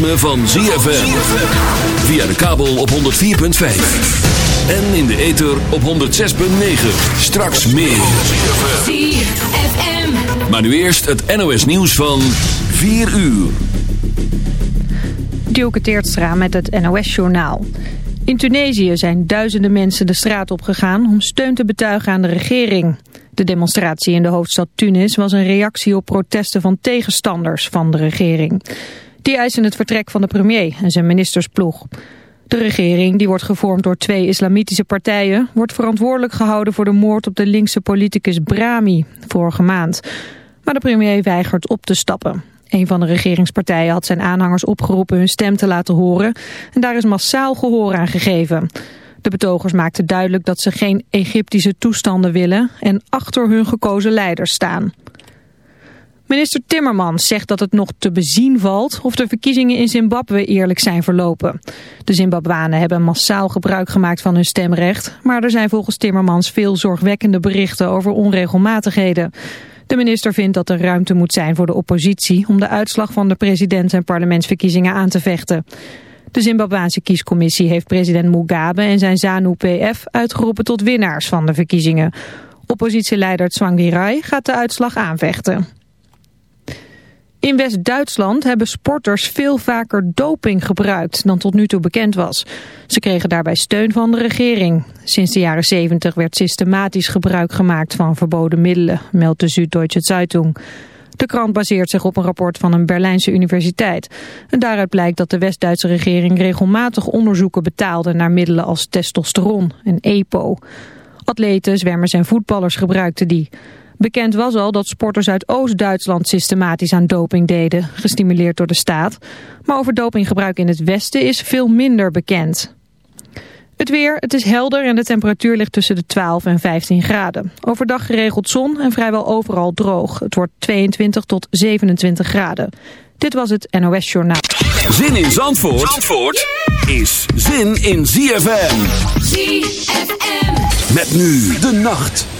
ritme van ZFM. Via de kabel op 104.5. En in de ether op 106.9. Straks meer. ZFM. Maar nu eerst het NOS nieuws van 4 uur. Dielke Teertstra met het NOS-journaal. In Tunesië zijn duizenden mensen de straat opgegaan om steun te betuigen aan de regering. De demonstratie in de hoofdstad Tunis was een reactie op protesten van tegenstanders van de regering. Die eisen het vertrek van de premier en zijn ministersploeg. De regering, die wordt gevormd door twee islamitische partijen... wordt verantwoordelijk gehouden voor de moord op de linkse politicus Brahmi vorige maand. Maar de premier weigert op te stappen. Een van de regeringspartijen had zijn aanhangers opgeroepen hun stem te laten horen... en daar is massaal gehoor aan gegeven... De betogers maakten duidelijk dat ze geen Egyptische toestanden willen en achter hun gekozen leiders staan. Minister Timmermans zegt dat het nog te bezien valt of de verkiezingen in Zimbabwe eerlijk zijn verlopen. De Zimbabwanen hebben massaal gebruik gemaakt van hun stemrecht, maar er zijn volgens Timmermans veel zorgwekkende berichten over onregelmatigheden. De minister vindt dat er ruimte moet zijn voor de oppositie om de uitslag van de president- en parlementsverkiezingen aan te vechten. De Zimbabwaanse kiescommissie heeft president Mugabe en zijn ZANU-PF uitgeroepen tot winnaars van de verkiezingen. Oppositieleider Tsvangirai gaat de uitslag aanvechten. In West-Duitsland hebben sporters veel vaker doping gebruikt dan tot nu toe bekend was. Ze kregen daarbij steun van de regering. Sinds de jaren 70 werd systematisch gebruik gemaakt van verboden middelen, meldt de Süddeutsche Zeitung. De krant baseert zich op een rapport van een Berlijnse universiteit. En daaruit blijkt dat de West-Duitse regering regelmatig onderzoeken betaalde naar middelen als testosteron en EPO. Atleten, zwemmers en voetballers gebruikten die. Bekend was al dat sporters uit Oost-Duitsland systematisch aan doping deden, gestimuleerd door de staat. Maar over dopinggebruik in het Westen is veel minder bekend. Het weer, het is helder en de temperatuur ligt tussen de 12 en 15 graden. Overdag geregeld zon en vrijwel overal droog. Het wordt 22 tot 27 graden. Dit was het NOS Journaal. Zin in Zandvoort, Zandvoort is zin in ZFM. ZFM. Met nu de nacht.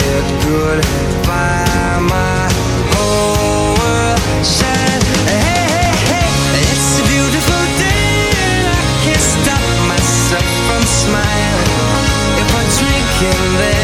Said goodbye, my whole world shined. Hey, hey, hey, it's a beautiful day, and I can't stop myself from smiling. If I drink and then